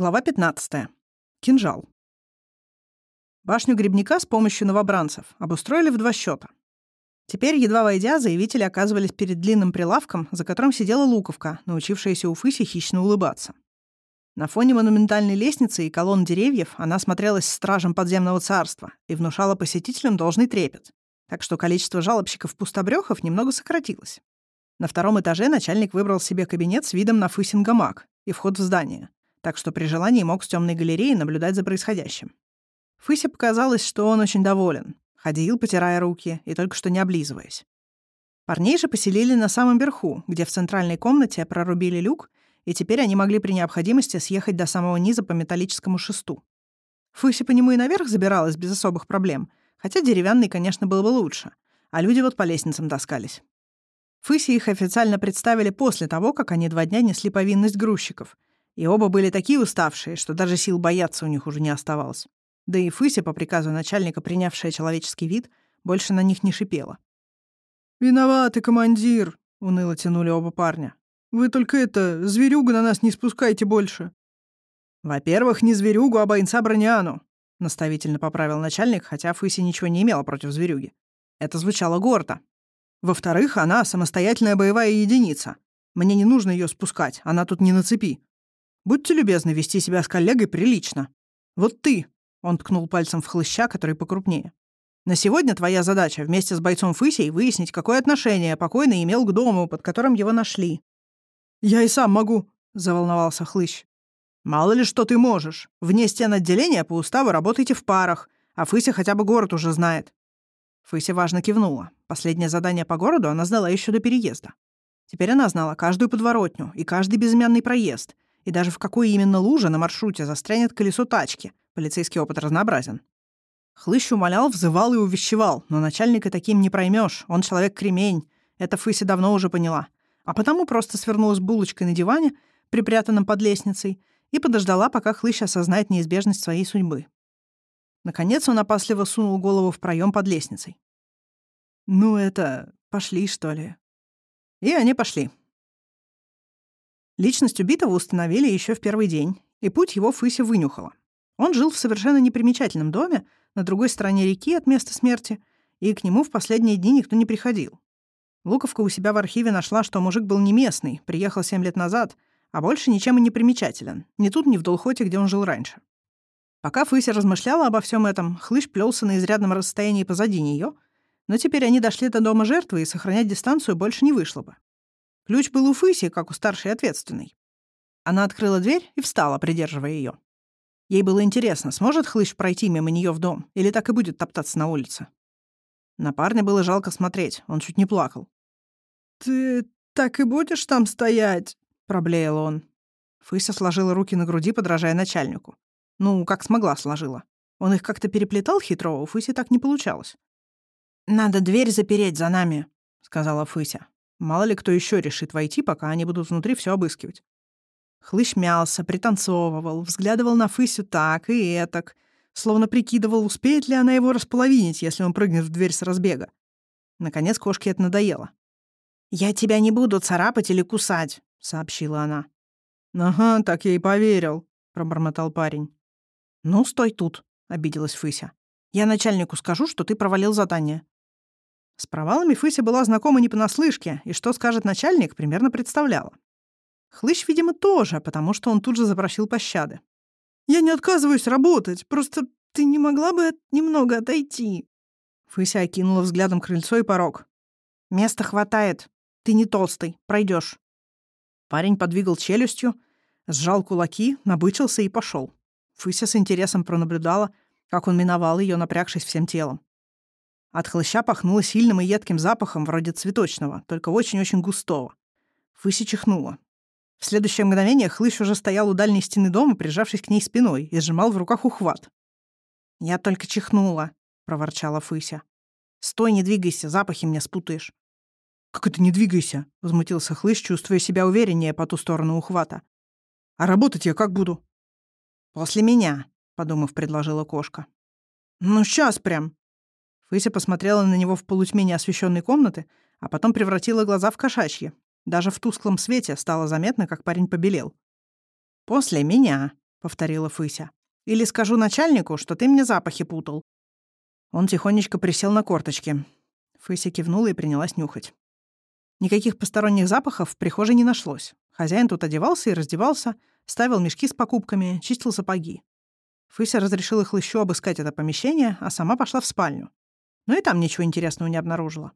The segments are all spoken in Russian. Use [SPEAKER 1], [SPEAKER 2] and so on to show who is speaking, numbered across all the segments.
[SPEAKER 1] Глава 15. Кинжал. Башню грибника с помощью новобранцев обустроили в два счета. Теперь, едва войдя, заявители оказывались перед длинным прилавком, за которым сидела луковка, научившаяся у Фыси хищно улыбаться. На фоне монументальной лестницы и колонн деревьев она смотрелась стражем подземного царства и внушала посетителям должный трепет, так что количество жалобщиков-пустобрёхов немного сократилось. На втором этаже начальник выбрал себе кабинет с видом на Фысин гамак и вход в здание так что при желании мог с темной галереи наблюдать за происходящим. Фысе показалось, что он очень доволен. Ходил, потирая руки, и только что не облизываясь. Парней же поселили на самом верху, где в центральной комнате прорубили люк, и теперь они могли при необходимости съехать до самого низа по металлическому шесту. Фыся по нему и наверх забиралась без особых проблем, хотя деревянный, конечно, был бы лучше, а люди вот по лестницам таскались. Фыси их официально представили после того, как они два дня несли повинность грузчиков, и оба были такие уставшие, что даже сил бояться у них уже не оставалось. Да и Фыся, по приказу начальника, принявшая человеческий вид, больше на них не шипела.
[SPEAKER 2] «Виноваты, командир!» — уныло тянули оба парня. «Вы только это, зверюгу на нас не спускайте больше!»
[SPEAKER 1] «Во-первых, не зверюгу, а бойца Броняну!» — наставительно поправил начальник, хотя Фыся ничего не имела против зверюги. Это звучало гордо. «Во-вторых, она самостоятельная боевая единица. Мне не нужно ее спускать, она тут не на цепи. Будьте любезны вести себя с коллегой прилично. Вот ты, — он ткнул пальцем в хлыща, который покрупнее. На сегодня твоя задача вместе с бойцом Фысей выяснить, какое отношение покойный имел к дому, под которым его нашли.
[SPEAKER 2] «Я и сам могу», — заволновался хлыщ.
[SPEAKER 1] «Мало ли что ты можешь. Вне стен отделения по уставу работайте в парах, а Фыся хотя бы город уже знает». Фыся важно кивнула. Последнее задание по городу она знала еще до переезда. Теперь она знала каждую подворотню и каждый безымянный проезд — и даже в какой именно луже на маршруте застрянет колесо тачки. Полицейский опыт разнообразен. Хлыщ умолял, взывал и увещевал, но начальника таким не проймешь, он человек-кремень. Это Фыся давно уже поняла. А потому просто свернулась булочкой на диване, припрятанном под лестницей, и подождала, пока Хлыщ осознает неизбежность своей судьбы. Наконец он опасливо сунул голову в проем под лестницей. «Ну это... пошли, что ли?» И они пошли. Личность убитого установили еще в первый день, и путь его Фыся вынюхала. Он жил в совершенно непримечательном доме на другой стороне реки от места смерти, и к нему в последние дни никто не приходил. Луковка у себя в архиве нашла, что мужик был не местный, приехал семь лет назад, а больше ничем и не примечателен. Ни тут, ни в Долхоте, где он жил раньше. Пока Фыся размышляла обо всем этом, хлыщ плелся на изрядном расстоянии позади нее, но теперь они дошли до дома жертвы, и сохранять дистанцию больше не вышло бы. Ключ был у Фыси, как у старшей ответственной. Она открыла дверь и встала, придерживая ее. Ей было интересно, сможет хлыщ пройти мимо нее в дом или так и будет топтаться на улице. На парня было жалко смотреть, он чуть не плакал.
[SPEAKER 2] «Ты так и будешь там стоять?» — проблеял он.
[SPEAKER 1] Фыся сложила руки на груди, подражая начальнику. Ну, как смогла, сложила. Он их как-то переплетал хитро, у Фыси так не получалось. «Надо дверь запереть за нами», — сказала Фыся. Мало ли кто еще решит войти, пока они будут внутри все обыскивать. Хлыщ мялся, пританцовывал, взглядывал на Фысю так и этак, словно прикидывал, успеет ли она его располовинить, если он прыгнет в дверь с разбега. Наконец кошке это надоело. «Я тебя не буду царапать или кусать», — сообщила она.
[SPEAKER 2] «Ага, так я и поверил», — пробормотал парень.
[SPEAKER 1] «Ну, стой тут», — обиделась Фыся. «Я начальнику скажу, что ты провалил задание. С провалами Фыся была знакома не понаслышке, и что скажет начальник, примерно представляла. Хлыщ, видимо, тоже, потому что он тут же запросил пощады.
[SPEAKER 2] «Я не отказываюсь работать, просто ты не могла бы немного отойти?»
[SPEAKER 1] Фыся окинула взглядом крыльцо и порог. «Места хватает. Ты не толстый. пройдешь. Парень подвигал челюстью, сжал кулаки, набычился и пошел. Фыся с интересом пронаблюдала, как он миновал ее, напрягшись всем телом. От хлыща пахнуло сильным и едким запахом, вроде цветочного, только очень-очень густого. Фыси чихнула. В следующее мгновение хлыщ уже стоял у дальней стены дома, прижавшись к ней спиной, и сжимал в руках ухват. «Я только чихнула», — проворчала Фыся. «Стой, не двигайся, запахи мне спутаешь».
[SPEAKER 2] «Как это не двигайся?» — возмутился хлыщ, чувствуя себя увереннее по ту сторону ухвата. «А работать я как буду?»
[SPEAKER 1] «После меня», — подумав, предложила кошка.
[SPEAKER 2] «Ну, сейчас прям»,
[SPEAKER 1] Фыся посмотрела на него в полутьме неосвещенной комнаты, а потом превратила глаза в кошачьи. Даже в тусклом свете стало заметно, как парень побелел. «После меня», — повторила Фыся. «Или скажу начальнику, что ты мне запахи путал». Он тихонечко присел на корточки. Фыся кивнула и принялась нюхать. Никаких посторонних запахов в прихожей не нашлось. Хозяин тут одевался и раздевался, ставил мешки с покупками, чистил сапоги. Фыся разрешила хлыщу обыскать это помещение, а сама пошла в спальню. Но и там ничего интересного не обнаружила.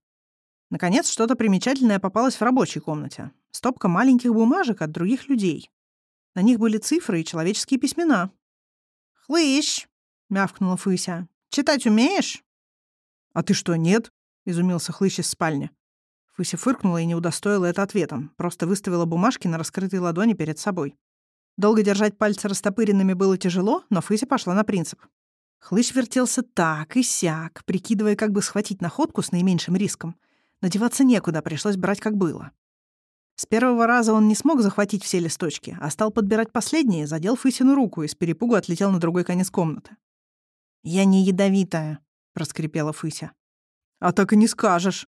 [SPEAKER 1] Наконец, что-то примечательное попалось в рабочей комнате. Стопка маленьких бумажек от других людей. На них были цифры и человеческие письмена. «Хлыщ!» — мявкнула Фыся. «Читать умеешь?»
[SPEAKER 2] «А ты что, нет?»
[SPEAKER 1] — изумился Хлыщ из спальни. Фыся фыркнула и не удостоила это ответом, просто выставила бумажки на раскрытой ладони перед собой. Долго держать пальцы растопыренными было тяжело, но Фыся пошла на принцип. Хлыщ вертелся так и сяк, прикидывая, как бы схватить находку с наименьшим риском. Надеваться некуда, пришлось брать как было. С первого раза он не смог захватить все листочки, а стал подбирать последние, задел Фысину руку и с перепугу отлетел на другой конец комнаты. «Я не ядовитая», — проскрипела Фыся.
[SPEAKER 2] «А так и не скажешь».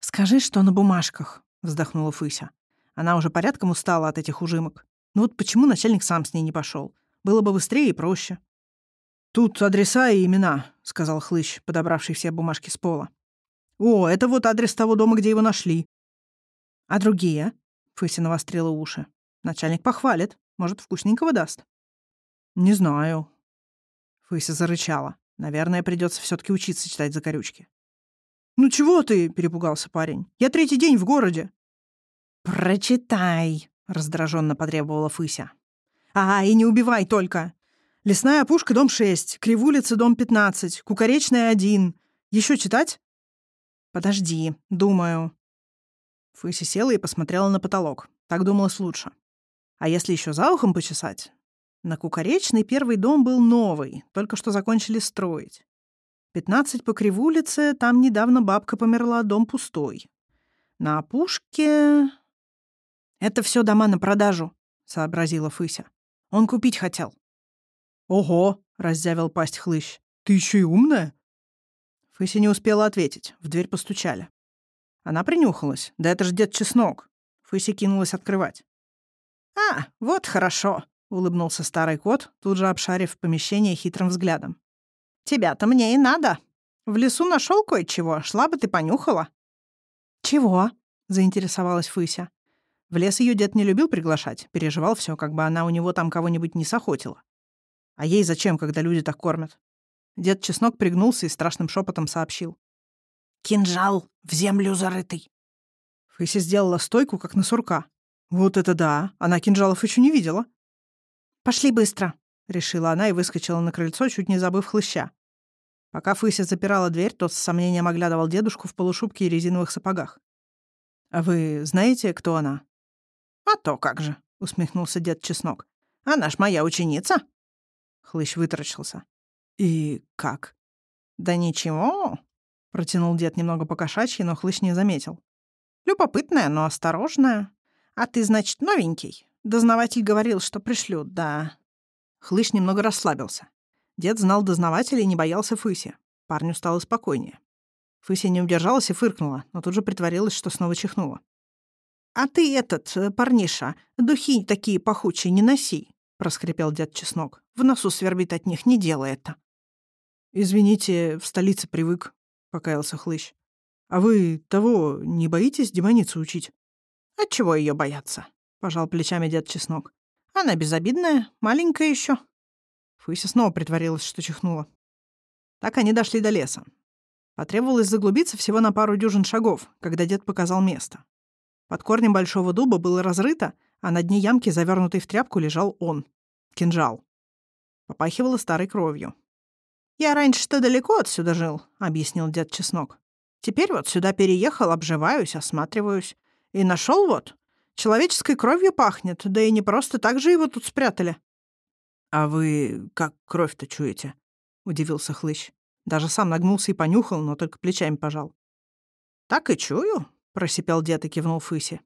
[SPEAKER 1] «Скажи, что на бумажках», — вздохнула Фыся. Она уже порядком устала от этих ужимок. Ну вот почему начальник сам с ней не пошел? Было бы быстрее и проще.
[SPEAKER 2] «Тут адреса и имена», — сказал Хлыщ, подобравший все бумажки с пола. «О, это вот адрес того дома, где его нашли.
[SPEAKER 1] «А другие?» — Фыся навострила уши. «Начальник похвалит. Может, вкусненького даст?»
[SPEAKER 2] «Не знаю».
[SPEAKER 1] Фыся зарычала. «Наверное, придется все таки учиться читать закорючки».
[SPEAKER 2] «Ну чего ты?» — перепугался парень. «Я третий день в городе».
[SPEAKER 1] «Прочитай», — раздраженно потребовала Фыся. «А, и не убивай только. Лесная опушка, дом 6, Кривулица, дом 15, Кукаречная, 1. Еще читать?» «Подожди, думаю. Фыси села и посмотрела на потолок. Так думалось лучше. А если еще за ухом почесать? На Кукаречный первый дом был новый, только что закончили строить. Пятнадцать по Кривулице, там недавно бабка померла, дом пустой. На опушке... «Это все дома на продажу», — сообразила Фыся. «Он купить хотел».
[SPEAKER 2] «Ого!» — раззявил пасть хлыщ. «Ты еще и умная?»
[SPEAKER 1] Фыся не успела ответить. В дверь постучали. Она принюхалась. Да это же дед Чеснок. Фыси кинулась открывать. «А, вот хорошо», — улыбнулся старый кот, тут же обшарив помещение хитрым взглядом. «Тебя-то мне и надо. В лесу нашел кое-чего, шла бы ты понюхала». «Чего?» — заинтересовалась Фыся. В лес ее дед не любил приглашать, переживал все, как бы она у него там кого-нибудь не сохотила. А ей зачем, когда люди так кормят? Дед Чеснок пригнулся и страшным шепотом сообщил. Кинжал в землю зарытый.
[SPEAKER 2] Фэйси сделала стойку, как на сурка. Вот это да! Она кинжалов еще не видела.
[SPEAKER 1] «Пошли быстро», — решила она и выскочила на крыльцо, чуть не забыв хлыща. Пока Фыся запирала дверь, тот с сомнением оглядывал дедушку в полушубке и резиновых сапогах.
[SPEAKER 2] «А вы знаете, кто она?»
[SPEAKER 1] «А то как же», — усмехнулся дед Чеснок. «Она ж моя ученица». Хлыщ вытаращился.
[SPEAKER 2] «И как?»
[SPEAKER 1] «Да ничего», Протянул дед немного покошачьи, но хлыщ не заметил. Любопытная, но осторожная. А ты, значит, новенький? Дознаватель говорил, что пришлют, да. Хлыщ немного расслабился. Дед знал дознавателя и не боялся Фыси. Парню стало спокойнее. Фыся не удержалась и фыркнула, но тут же притворилась, что снова чихнула. «А ты этот, э, парниша, духи такие пахучие не носи», — проскрипел дед Чеснок. «В носу свербит от них, не делай это».
[SPEAKER 2] «Извините, в столице привык», покаялся Хлыщ. «А вы того не боитесь демоницу учить?»
[SPEAKER 1] «Отчего ее бояться?» — пожал плечами дед Чеснок. «Она безобидная, маленькая еще. Фыся снова притворилась, что чихнула. Так они дошли до леса. Потребовалось заглубиться всего на пару дюжин шагов, когда дед показал место. Под корнем большого дуба было разрыто, а на дне ямки, завернутый в тряпку, лежал он — кинжал. Попахивало старой кровью. «Я раньше-то далеко отсюда жил», — объяснил дед Чеснок. «Теперь вот сюда переехал, обживаюсь, осматриваюсь. И нашел вот. Человеческой кровью пахнет, да и не просто так же его тут спрятали».
[SPEAKER 2] «А вы как кровь-то чуете?» — удивился Хлыщ.
[SPEAKER 1] Даже сам нагнулся и понюхал, но только плечами пожал. «Так и чую», — просипел дед и кивнул Фыси.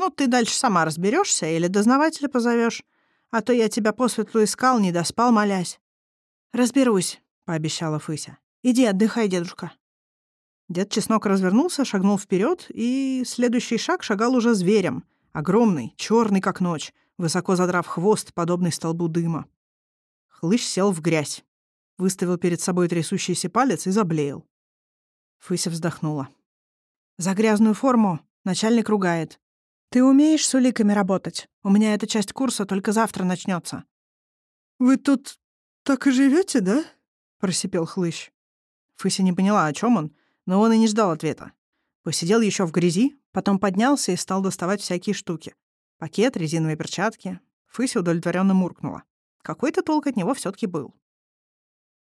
[SPEAKER 1] «Ну, ты дальше сама разберешься или дознавателя позовешь, а то я тебя по светлу искал, не доспал, молясь. «Разберусь», — пообещала Фыся. «Иди отдыхай, дедушка». Дед Чеснок развернулся, шагнул вперед, и следующий шаг шагал уже зверем. Огромный, черный как ночь, высоко задрав хвост, подобный столбу дыма. Хлыщ сел в грязь, выставил перед собой трясущийся палец и заблеял. Фыся вздохнула. «За грязную форму начальник ругает. Ты умеешь с уликами работать? У меня эта часть курса только завтра начнется.
[SPEAKER 2] «Вы тут так и живете, да?»
[SPEAKER 1] — просипел хлыщ. Фыся не поняла, о чем он, но он и не ждал ответа. Посидел еще в грязи, потом поднялся и стал доставать всякие штуки. Пакет, резиновые перчатки. Фыся удовлетворенно муркнула. Какой-то толк от него все таки был.